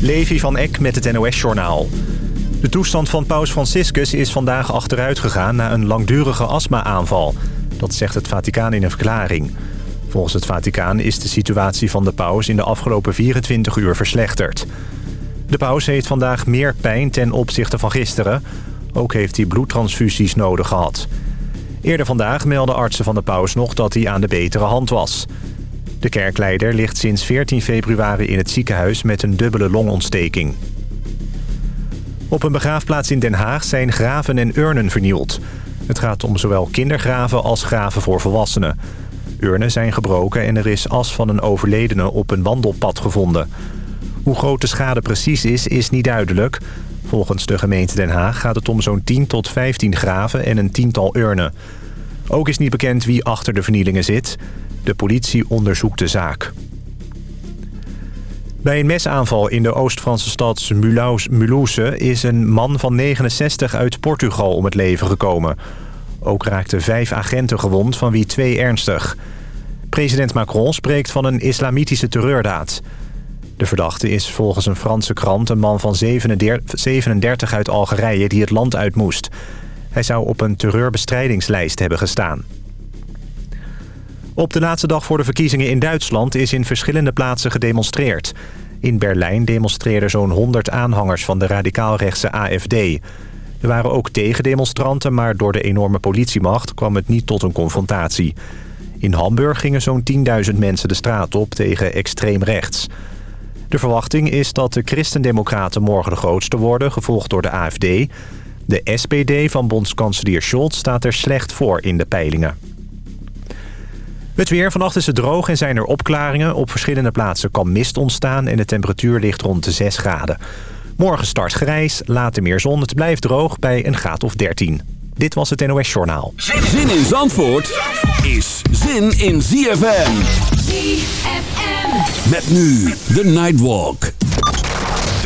Levi van Eck met het NOS-journaal. De toestand van paus Franciscus is vandaag achteruit gegaan... na een langdurige astma-aanval. Dat zegt het Vaticaan in een verklaring. Volgens het Vaticaan is de situatie van de paus... in de afgelopen 24 uur verslechterd. De paus heeft vandaag meer pijn ten opzichte van gisteren. Ook heeft hij bloedtransfusies nodig gehad. Eerder vandaag meldden artsen van de paus nog dat hij aan de betere hand was... De kerkleider ligt sinds 14 februari in het ziekenhuis met een dubbele longontsteking. Op een begraafplaats in Den Haag zijn graven en urnen vernield. Het gaat om zowel kindergraven als graven voor volwassenen. Urnen zijn gebroken en er is as van een overledene op een wandelpad gevonden. Hoe groot de schade precies is, is niet duidelijk. Volgens de gemeente Den Haag gaat het om zo'n 10 tot 15 graven en een tiental urnen. Ook is niet bekend wie achter de vernielingen zit. De politie onderzoekt de zaak. Bij een mesaanval in de Oost-Franse stad Mulhouse is een man van 69 uit Portugal om het leven gekomen. Ook raakten vijf agenten gewond, van wie twee ernstig. President Macron spreekt van een islamitische terreurdaad. De verdachte is volgens een Franse krant een man van 37 uit Algerije die het land uit moest. Hij zou op een terreurbestrijdingslijst hebben gestaan. Op de laatste dag voor de verkiezingen in Duitsland is in verschillende plaatsen gedemonstreerd. In Berlijn demonstreerden zo'n 100 aanhangers van de radicaalrechtse AFD. Er waren ook tegendemonstranten, maar door de enorme politiemacht kwam het niet tot een confrontatie. In Hamburg gingen zo'n 10.000 mensen de straat op tegen extreem rechts. De verwachting is dat de christendemocraten morgen de grootste worden, gevolgd door de AFD. De SPD van bondskanselier Scholz staat er slecht voor in de peilingen. Het weer. Vannacht is het droog en zijn er opklaringen. Op verschillende plaatsen kan mist ontstaan en de temperatuur ligt rond de 6 graden. Morgen start grijs, later meer zon. Het blijft droog bij een graad of 13. Dit was het NOS Journaal. Zin in Zandvoort is zin in ZFM. ZFM. Met nu de Nightwalk.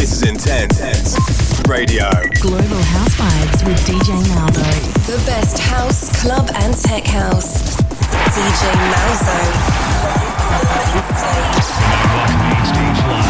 This is Intense Radio. Global House Vibes with DJ Malzo. The best house, club, and tech house. DJ Malzo. Welcome stage live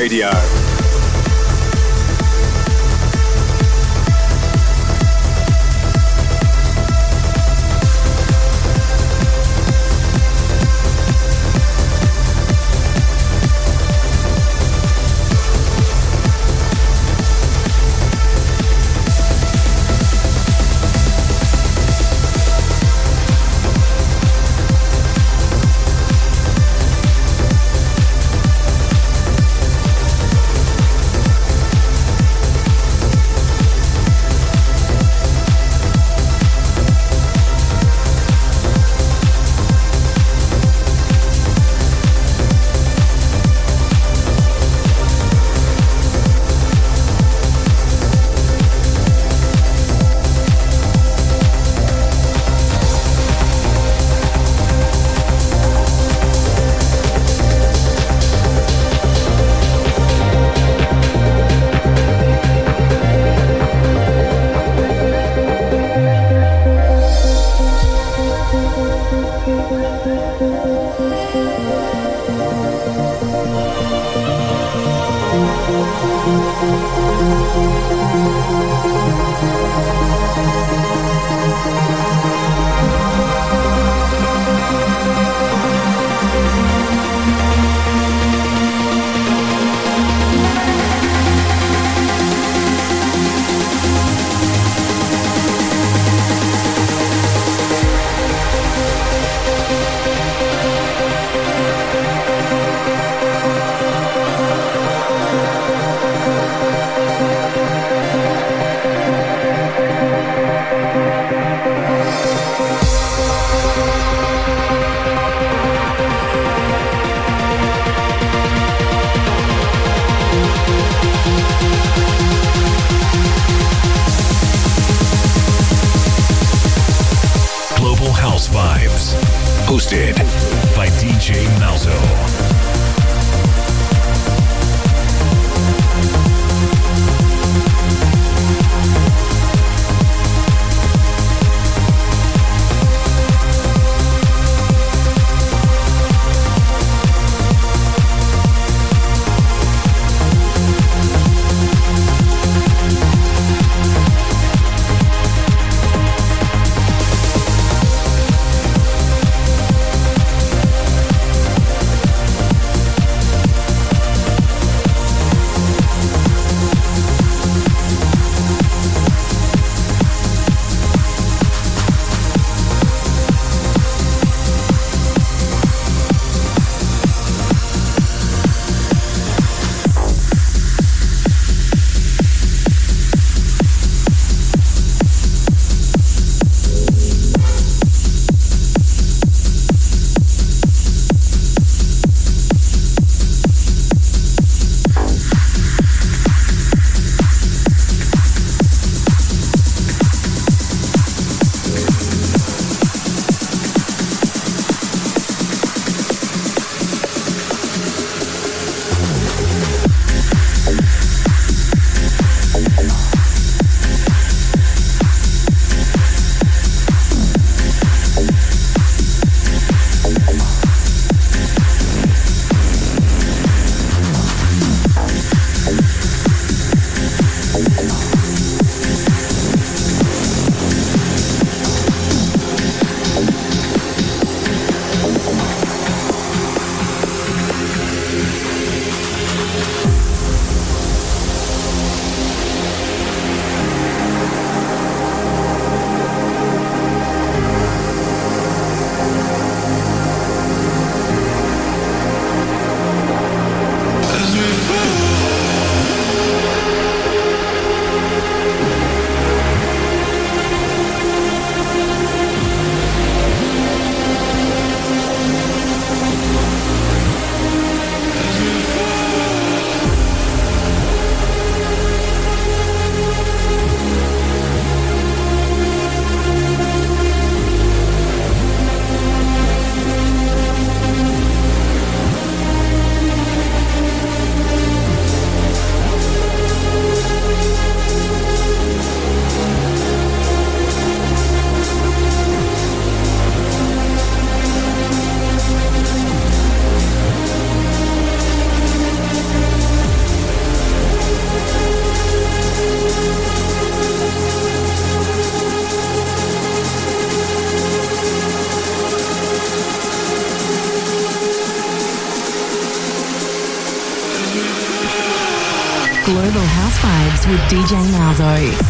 Radio. DJ Malzo.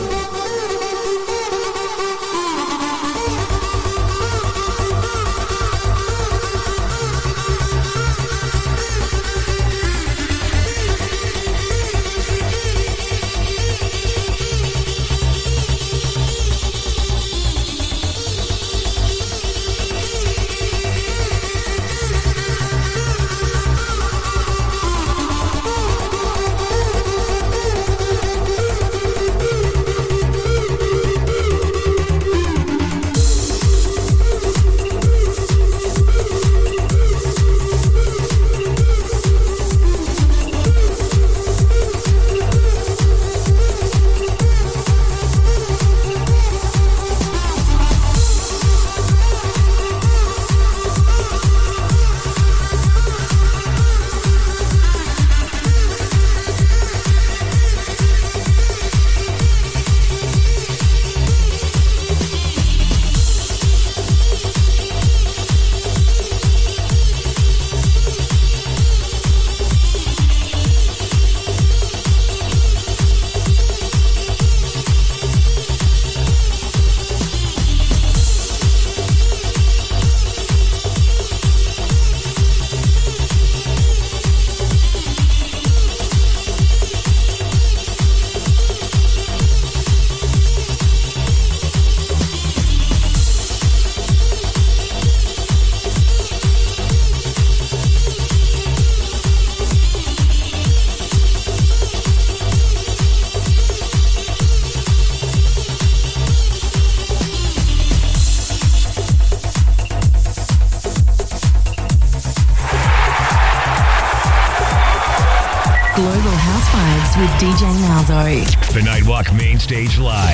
Stage Live.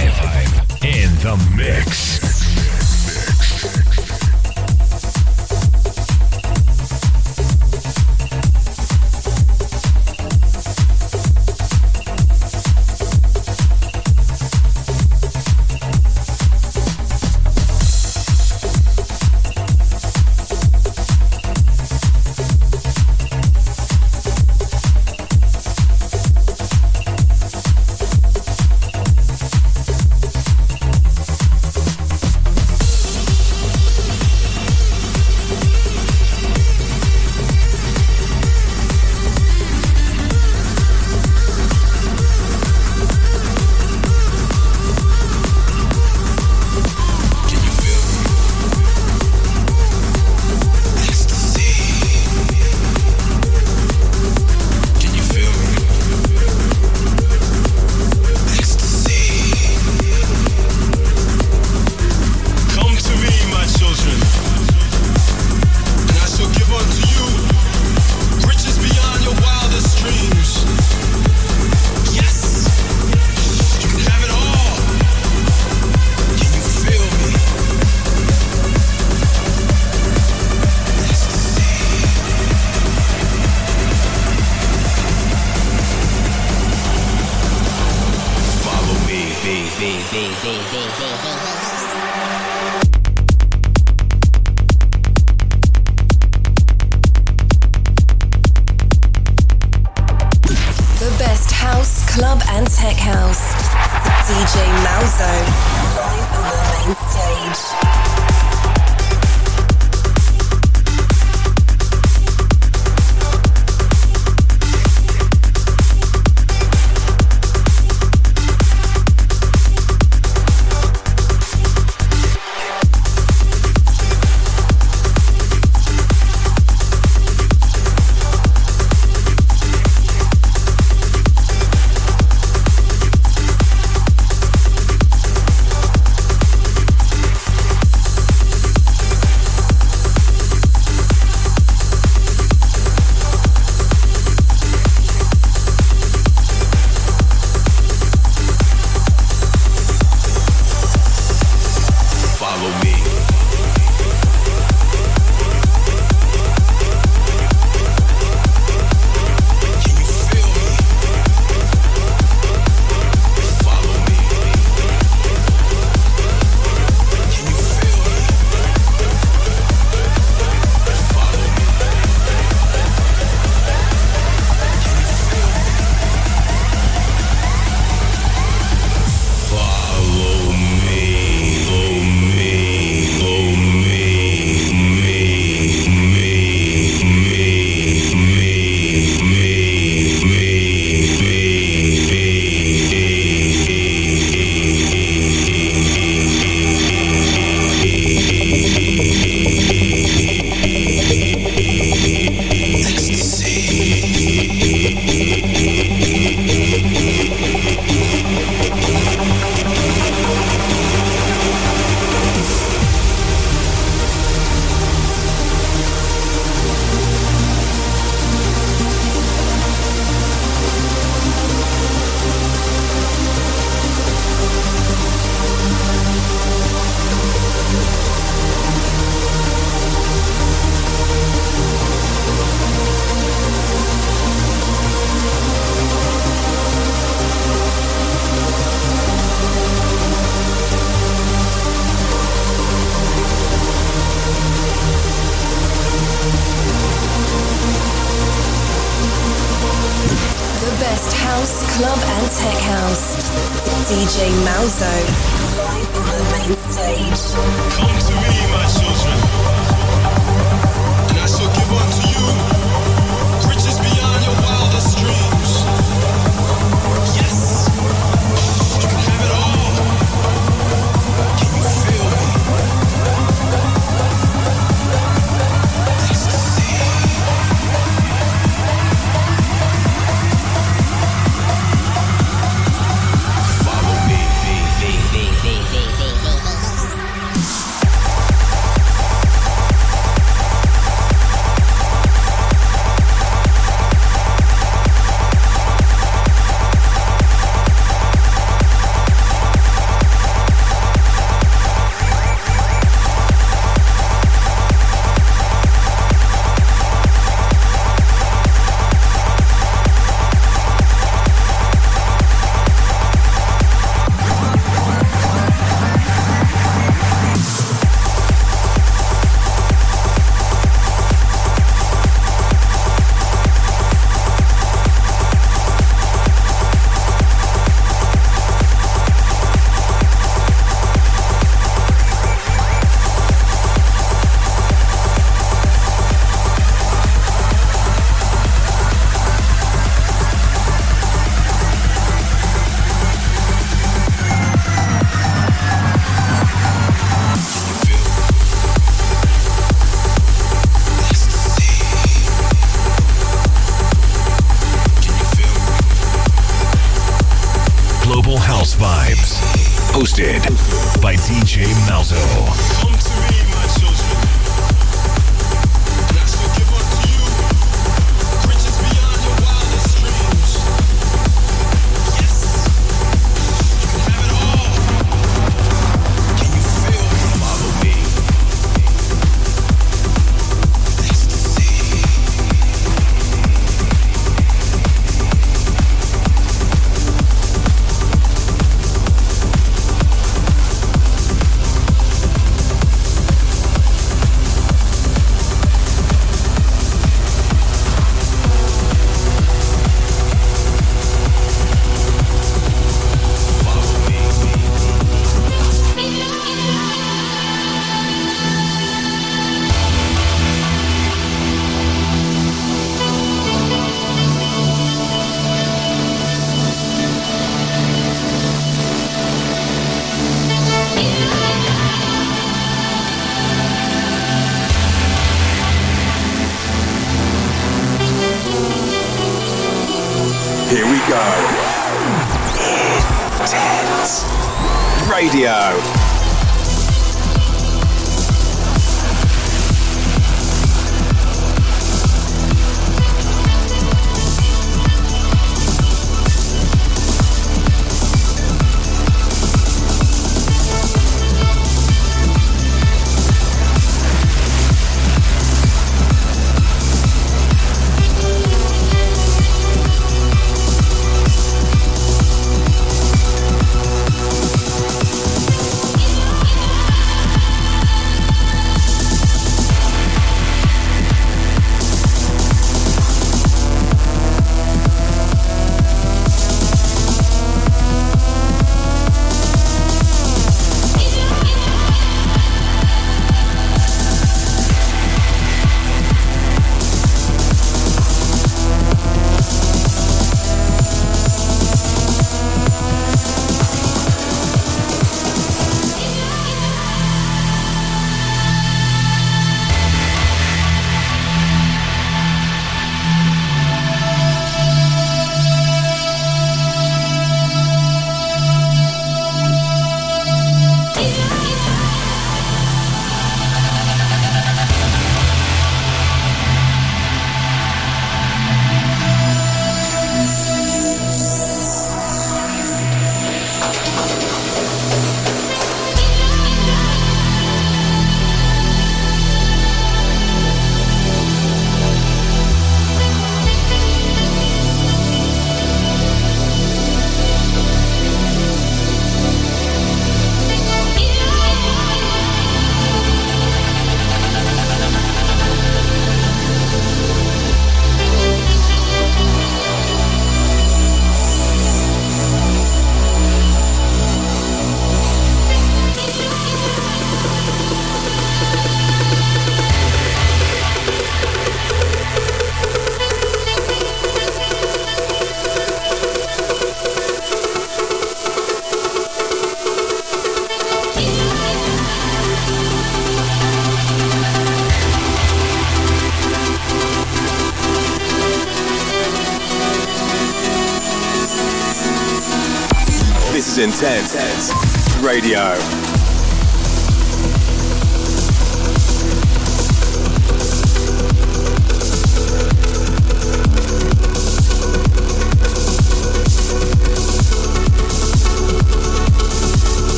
Radio.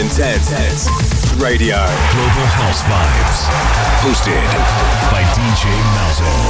Intense Radio. Global House Vibes. Hosted by DJ Malzo.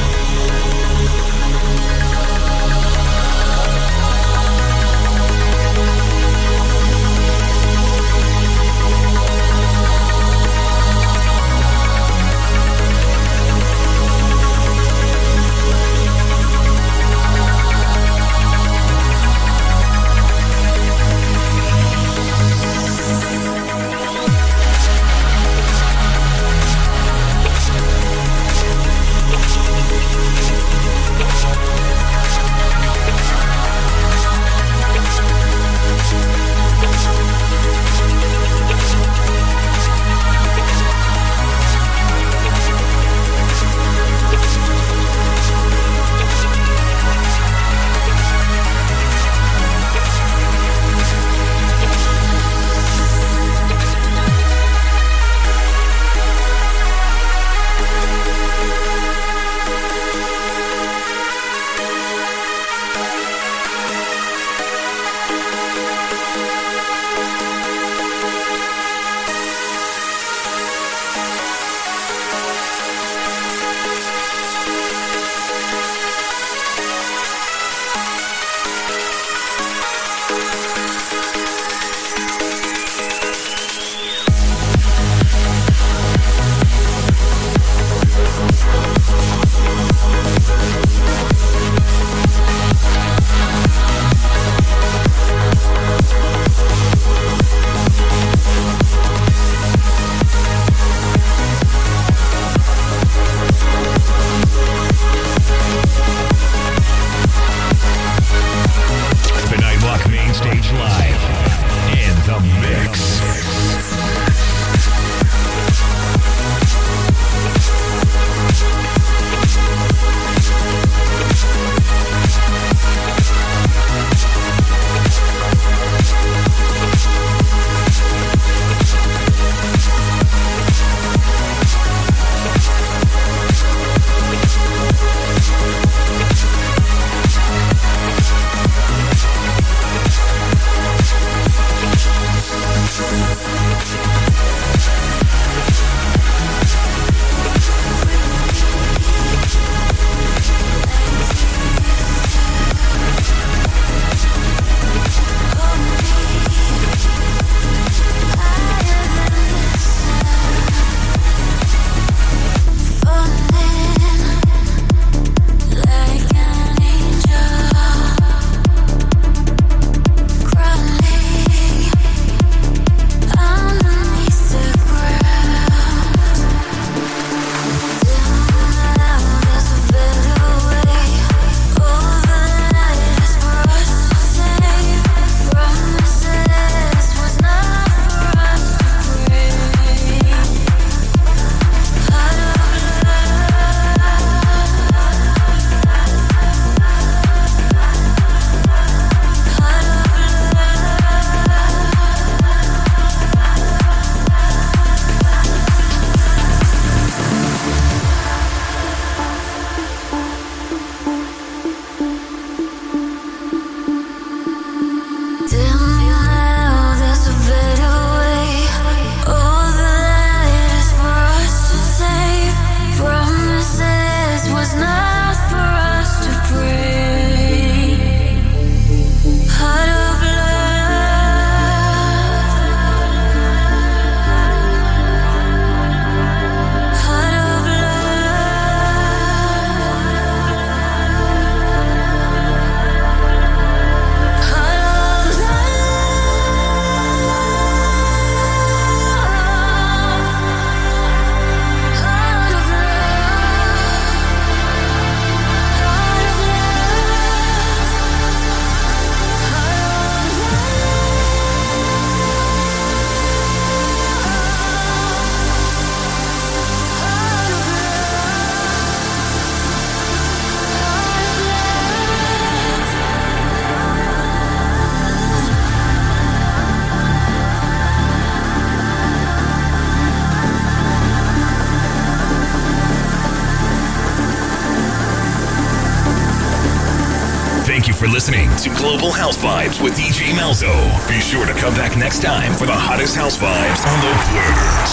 Vibes with DJ Malzo. Be sure to come back next time for the hottest house vibes on the planet.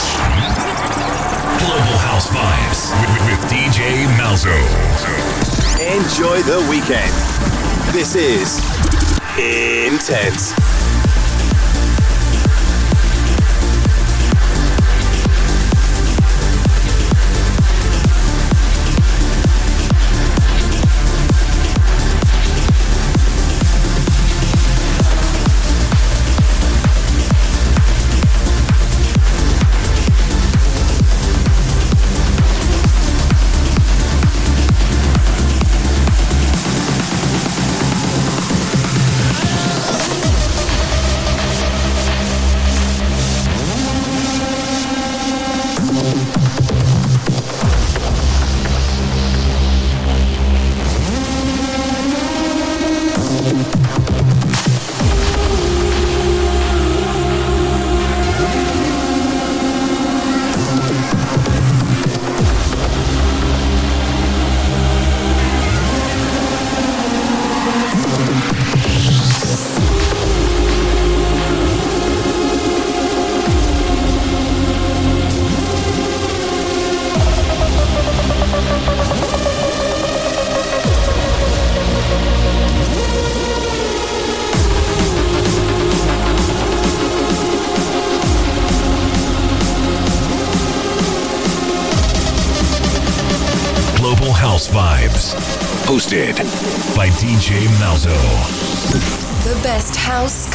Global House Vibes with, with DJ Malzo. Enjoy the weekend. This is Intense.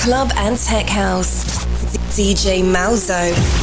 Club, and tech house. DJ Malzo.